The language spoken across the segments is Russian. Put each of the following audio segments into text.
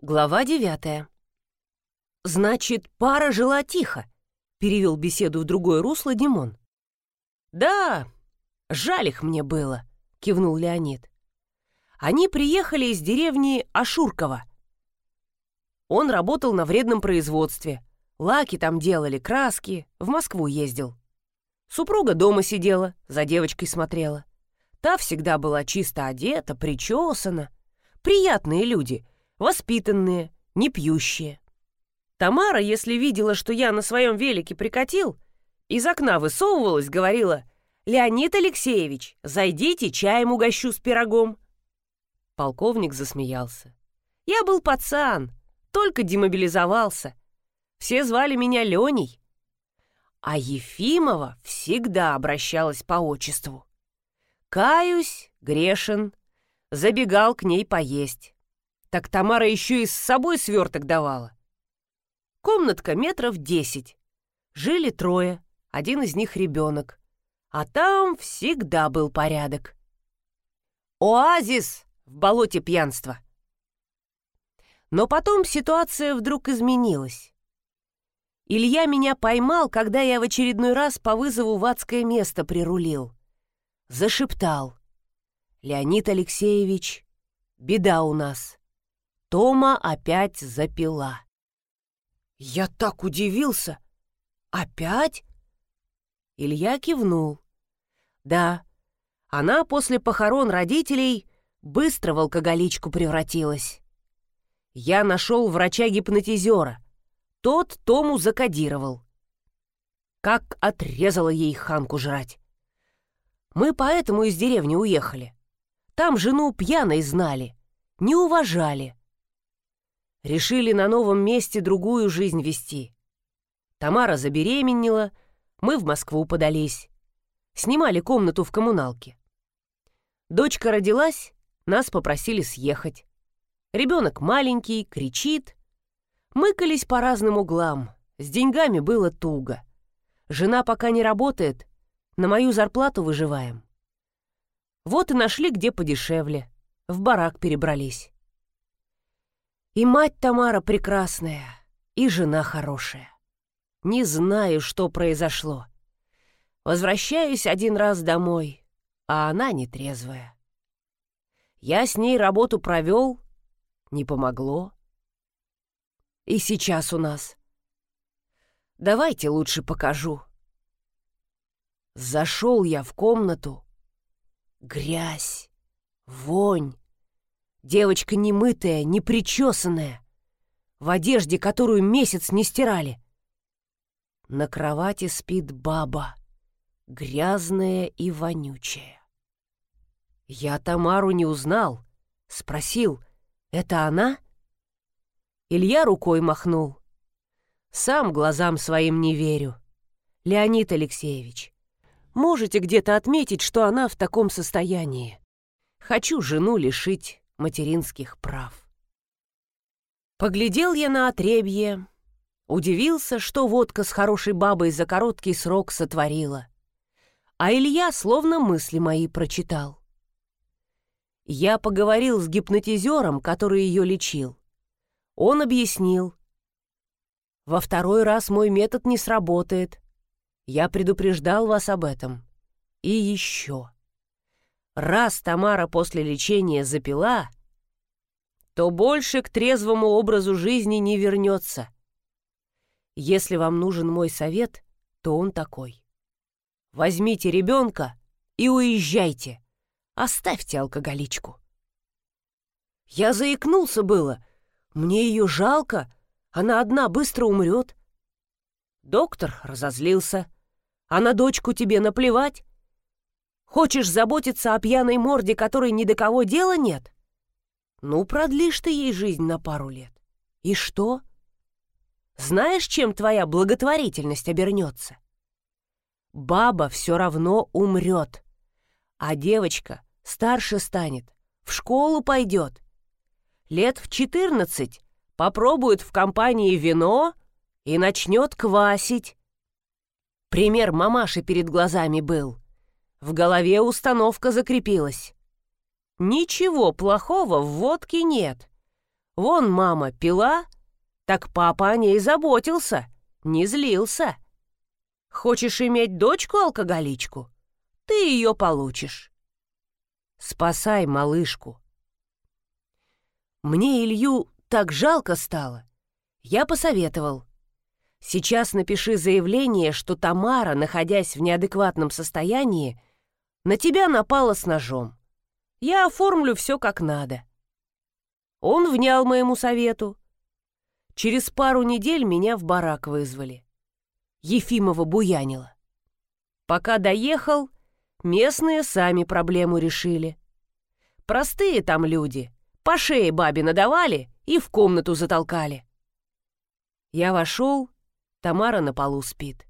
Глава девятая. «Значит, пара жила тихо», — перевел беседу в другое русло Димон. «Да, жаль их мне было», — кивнул Леонид. «Они приехали из деревни Ашурково. Он работал на вредном производстве. Лаки там делали, краски, в Москву ездил. Супруга дома сидела, за девочкой смотрела. Та всегда была чисто одета, причесана. Приятные люди — воспитанные, не пьющие. Тамара, если видела, что я на своем велике прикатил, из окна высовывалась, говорила, «Леонид Алексеевич, зайдите, чаем угощу с пирогом». Полковник засмеялся. «Я был пацан, только демобилизовался. Все звали меня Леней. А Ефимова всегда обращалась по отчеству. Каюсь, грешен, забегал к ней поесть. Так Тамара еще и с собой сверток давала. Комнатка метров десять. Жили трое, один из них ребенок. А там всегда был порядок. Оазис в болоте пьянства. Но потом ситуация вдруг изменилась. Илья меня поймал, когда я в очередной раз по вызову в адское место прирулил. Зашептал. «Леонид Алексеевич, беда у нас. Тома опять запила. Я так удивился. Опять? Илья кивнул. Да, она после похорон родителей быстро в алкоголичку превратилась. Я нашел врача-гипнотизера. Тот Тому закодировал. Как отрезала ей ханку жрать. Мы поэтому из деревни уехали. Там жену пьяной знали, не уважали. Решили на новом месте другую жизнь вести. Тамара забеременела, мы в Москву подались. Снимали комнату в коммуналке. Дочка родилась, нас попросили съехать. Ребенок маленький, кричит. Мыкались по разным углам. С деньгами было туго. Жена пока не работает, на мою зарплату выживаем. Вот и нашли где подешевле. В барак перебрались. И мать Тамара прекрасная, и жена хорошая. Не знаю, что произошло. Возвращаюсь один раз домой, а она нетрезвая. Я с ней работу провел, не помогло. И сейчас у нас. Давайте лучше покажу. Зашел я в комнату. Грязь, вонь, Девочка немытая, непричесанная, в одежде, которую месяц не стирали. На кровати спит баба, грязная и вонючая. Я Тамару не узнал, спросил, это она? Илья рукой махнул. Сам глазам своим не верю. Леонид Алексеевич, можете где-то отметить, что она в таком состоянии? Хочу жену лишить материнских прав. Поглядел я на отребье, удивился, что водка с хорошей бабой за короткий срок сотворила. А Илья словно мысли мои прочитал. Я поговорил с гипнотизером, который ее лечил. Он объяснил. Во второй раз мой метод не сработает. Я предупреждал вас об этом. И еще. Раз Тамара после лечения запила, то больше к трезвому образу жизни не вернется. Если вам нужен мой совет, то он такой. Возьмите ребенка и уезжайте. Оставьте алкоголичку. Я заикнулся было. Мне ее жалко. Она одна быстро умрет. Доктор разозлился. А на дочку тебе наплевать? Хочешь заботиться о пьяной морде, которой ни до кого дела нет? Ну, продлишь ты ей жизнь на пару лет. И что? Знаешь, чем твоя благотворительность обернется? Баба все равно умрет, а девочка старше станет, в школу пойдет. Лет в четырнадцать попробует в компании вино и начнет квасить. Пример мамаши перед глазами был — в голове установка закрепилась. Ничего плохого в водке нет. Вон мама пила, так папа о ней заботился, не злился. Хочешь иметь дочку-алкоголичку? Ты ее получишь. Спасай малышку. Мне Илью так жалко стало. Я посоветовал. Сейчас напиши заявление, что Тамара, находясь в неадекватном состоянии, на тебя напала с ножом. Я оформлю все как надо. Он внял моему совету. Через пару недель меня в барак вызвали. Ефимова буянила. Пока доехал, местные сами проблему решили. Простые там люди. По шее бабе надавали и в комнату затолкали. Я вошел, Тамара на полу спит.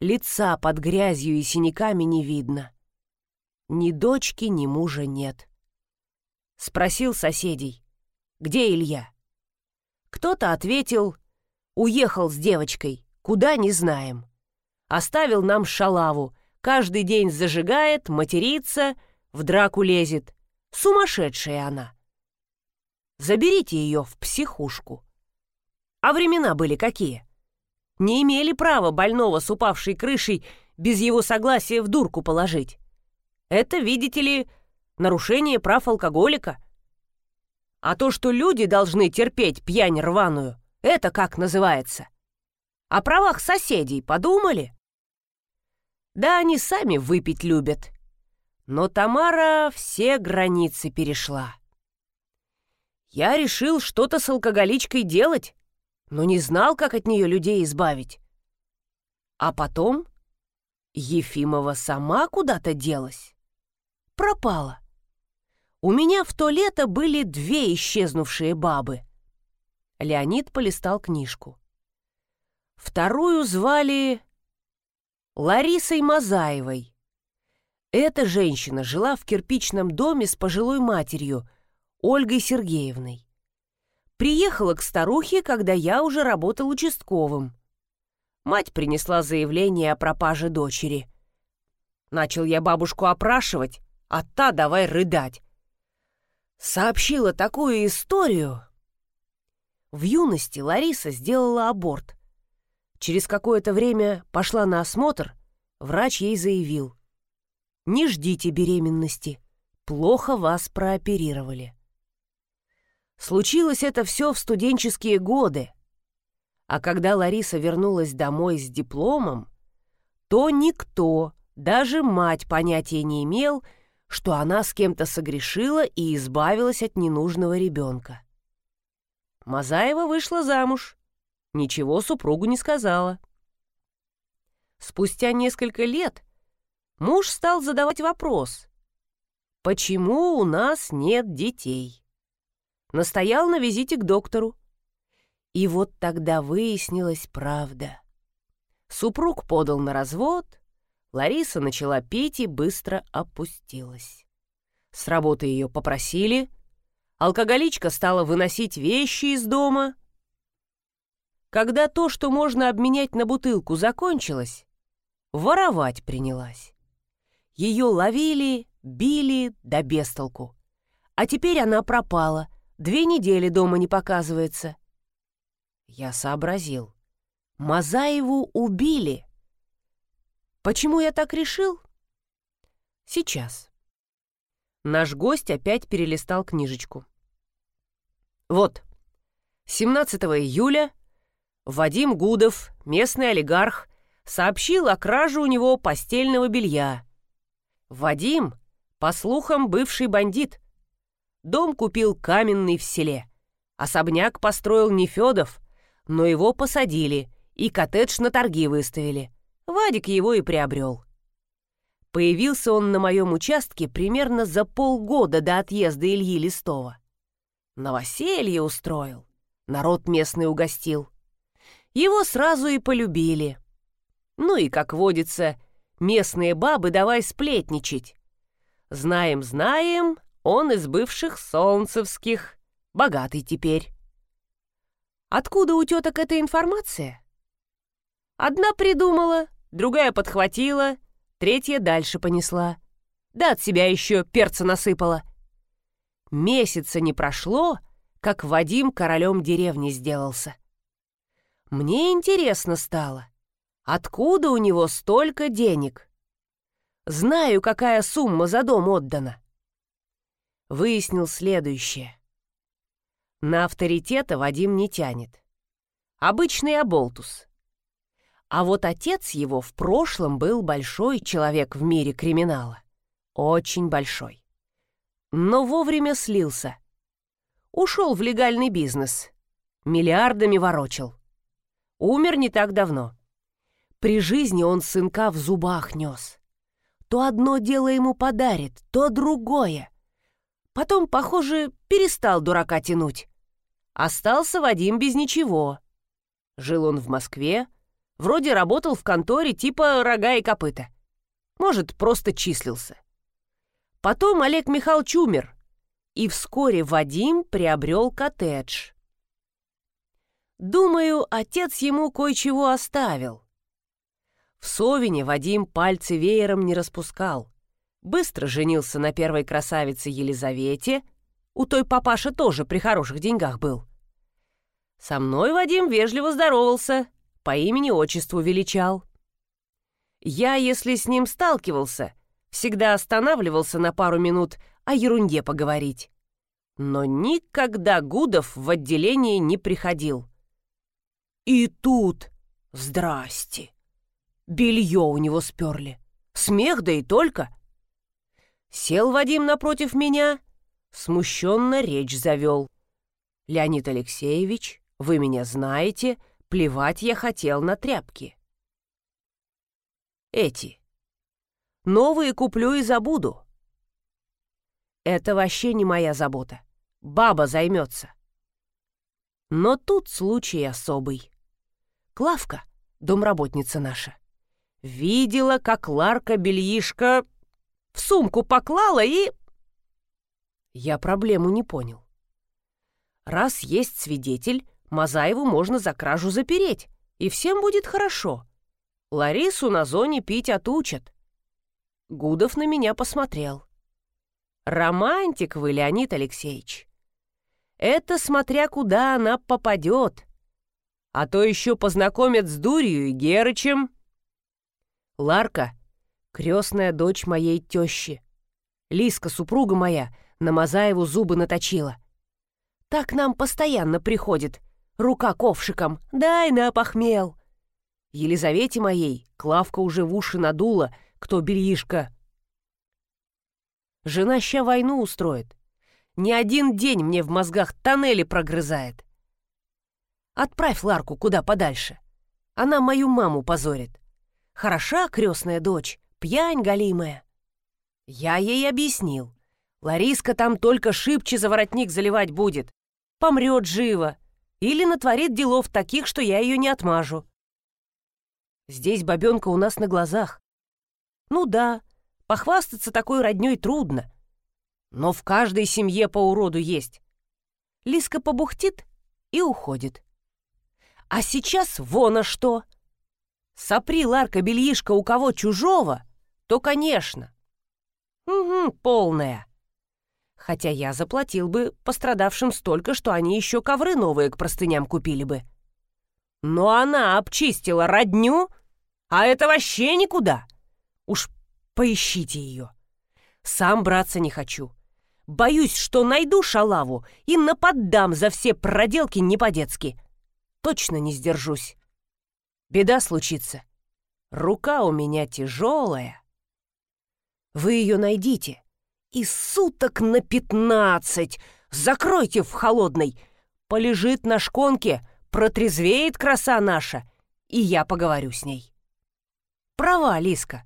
Лица под грязью и синяками не видно. Ни дочки, ни мужа нет. Спросил соседей, где Илья? Кто-то ответил, уехал с девочкой, куда не знаем. Оставил нам шалаву, каждый день зажигает, матерится, в драку лезет. Сумасшедшая она. Заберите ее в психушку. А времена были какие? Не имели права больного с упавшей крышей без его согласия в дурку положить. Это, видите ли, нарушение прав алкоголика. А то, что люди должны терпеть пьянь рваную, это как называется? О правах соседей подумали? Да они сами выпить любят. Но Тамара все границы перешла. Я решил что-то с алкоголичкой делать, но не знал, как от нее людей избавить. А потом Ефимова сама куда-то делась. Пропала. У меня в то лето были две исчезнувшие бабы. Леонид полистал книжку. Вторую звали Ларисой Мазаевой. Эта женщина жила в кирпичном доме с пожилой матерью, Ольгой Сергеевной. Приехала к старухе, когда я уже работал участковым. Мать принесла заявление о пропаже дочери. Начал я бабушку опрашивать, а та давай рыдать. Сообщила такую историю. В юности Лариса сделала аборт. Через какое-то время пошла на осмотр, врач ей заявил. «Не ждите беременности, плохо вас прооперировали». Случилось это все в студенческие годы. А когда Лариса вернулась домой с дипломом, то никто, даже мать понятия не имел, что она с кем-то согрешила и избавилась от ненужного ребенка. Мазаева вышла замуж. Ничего супругу не сказала. Спустя несколько лет муж стал задавать вопрос, почему у нас нет детей? Настоял на визите к доктору. И вот тогда выяснилась правда. Супруг подал на развод, Лариса начала пить и быстро опустилась. С работы ее попросили, алкоголичка стала выносить вещи из дома. Когда то, что можно обменять на бутылку, закончилось, воровать принялась. Ее ловили, били да бестолку. А теперь она пропала — Две недели дома не показывается. Я сообразил. Мазаеву убили. Почему я так решил? Сейчас. Наш гость опять перелистал книжечку. Вот. 17 июля Вадим Гудов, местный олигарх, сообщил о краже у него постельного белья. Вадим, по слухам, бывший бандит, Дом купил каменный в селе. Особняк построил не Федов, но его посадили и коттедж на торги выставили. Вадик его и приобрел. Появился он на моем участке примерно за полгода до отъезда Ильи Листова. Новоселье устроил, народ местный угостил. Его сразу и полюбили. Ну и, как водится, местные бабы давай сплетничать. Знаем, знаем, он из бывших солнцевских, богатый теперь. Откуда у теток эта информация? Одна придумала, другая подхватила, третья дальше понесла. Да от себя еще перца насыпала. Месяца не прошло, как Вадим королем деревни сделался. Мне интересно стало, откуда у него столько денег? Знаю, какая сумма за дом отдана. Выяснил следующее. На авторитета Вадим не тянет. Обычный оболтус. А вот отец его в прошлом был большой человек в мире криминала. Очень большой. Но вовремя слился. Ушел в легальный бизнес. Миллиардами ворочил. Умер не так давно. При жизни он сынка в зубах нес. То одно дело ему подарит, то другое. Потом, похоже, перестал дурака тянуть. Остался Вадим без ничего. Жил он в Москве, вроде работал в конторе типа рога и копыта. Может, просто числился. Потом Олег Михайлович умер, и вскоре Вадим приобрел коттедж. Думаю, отец ему кое-чего оставил. В Совине Вадим пальцы веером не распускал. Быстро женился на первой красавице Елизавете. У той папаша тоже при хороших деньгах был. Со мной Вадим вежливо здоровался, по имени-отчеству величал. Я, если с ним сталкивался, всегда останавливался на пару минут о ерунде поговорить. Но никогда Гудов в отделение не приходил. И тут, здрасте, белье у него сперли. Смех да и только. Сел Вадим напротив меня, смущенно речь завел. Леонид Алексеевич, вы меня знаете, плевать я хотел на тряпки. Эти. Новые куплю и забуду. Это вообще не моя забота. Баба займется. Но тут случай особый. Клавка, домработница наша, видела, как Ларка бельишко в сумку поклала и... Я проблему не понял. Раз есть свидетель, Мазаеву можно за кражу запереть, и всем будет хорошо. Ларису на зоне пить отучат. Гудов на меня посмотрел. Романтик вы, Леонид Алексеевич. Это смотря куда она попадет. А то еще познакомят с Дурью и Герычем. Ларка — крестная дочь моей тещи. Лиска, супруга моя, на Мазаеву зубы наточила. Так нам постоянно приходит — рука ковшиком, дай на похмел. Елизавете моей Клавка уже в уши надула, кто бельишка. Жена ща войну устроит. Не один день мне в мозгах тоннели прогрызает. Отправь Ларку куда подальше. Она мою маму позорит. Хороша крестная дочь, пьянь голимая. Я ей объяснил. Лариска там только шибче за воротник заливать будет. Помрет живо. Или натворит делов таких, что я ее не отмажу. Здесь бабенка у нас на глазах. Ну да, похвастаться такой родней трудно. Но в каждой семье по уроду есть. Лиска побухтит и уходит. А сейчас вон а что. Сопри, Ларка, бельишко у кого чужого, то, конечно. Угу, полная хотя я заплатил бы пострадавшим столько, что они еще ковры новые к простыням купили бы. Но она обчистила родню, а это вообще никуда. Уж поищите ее. Сам браться не хочу. Боюсь, что найду шалаву и наподдам за все проделки не по-детски. Точно не сдержусь. Беда случится. Рука у меня тяжелая. Вы ее найдите и суток на пятнадцать. Закройте в холодной. Полежит на шконке, протрезвеет краса наша, и я поговорю с ней. Права, Лиска.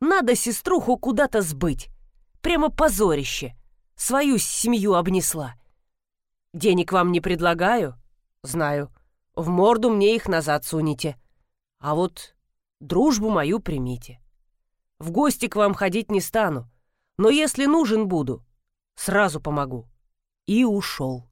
Надо сеструху куда-то сбыть. Прямо позорище. Свою семью обнесла. Денег вам не предлагаю? Знаю. В морду мне их назад сунете. А вот дружбу мою примите. В гости к вам ходить не стану но если нужен буду, сразу помогу». И ушел.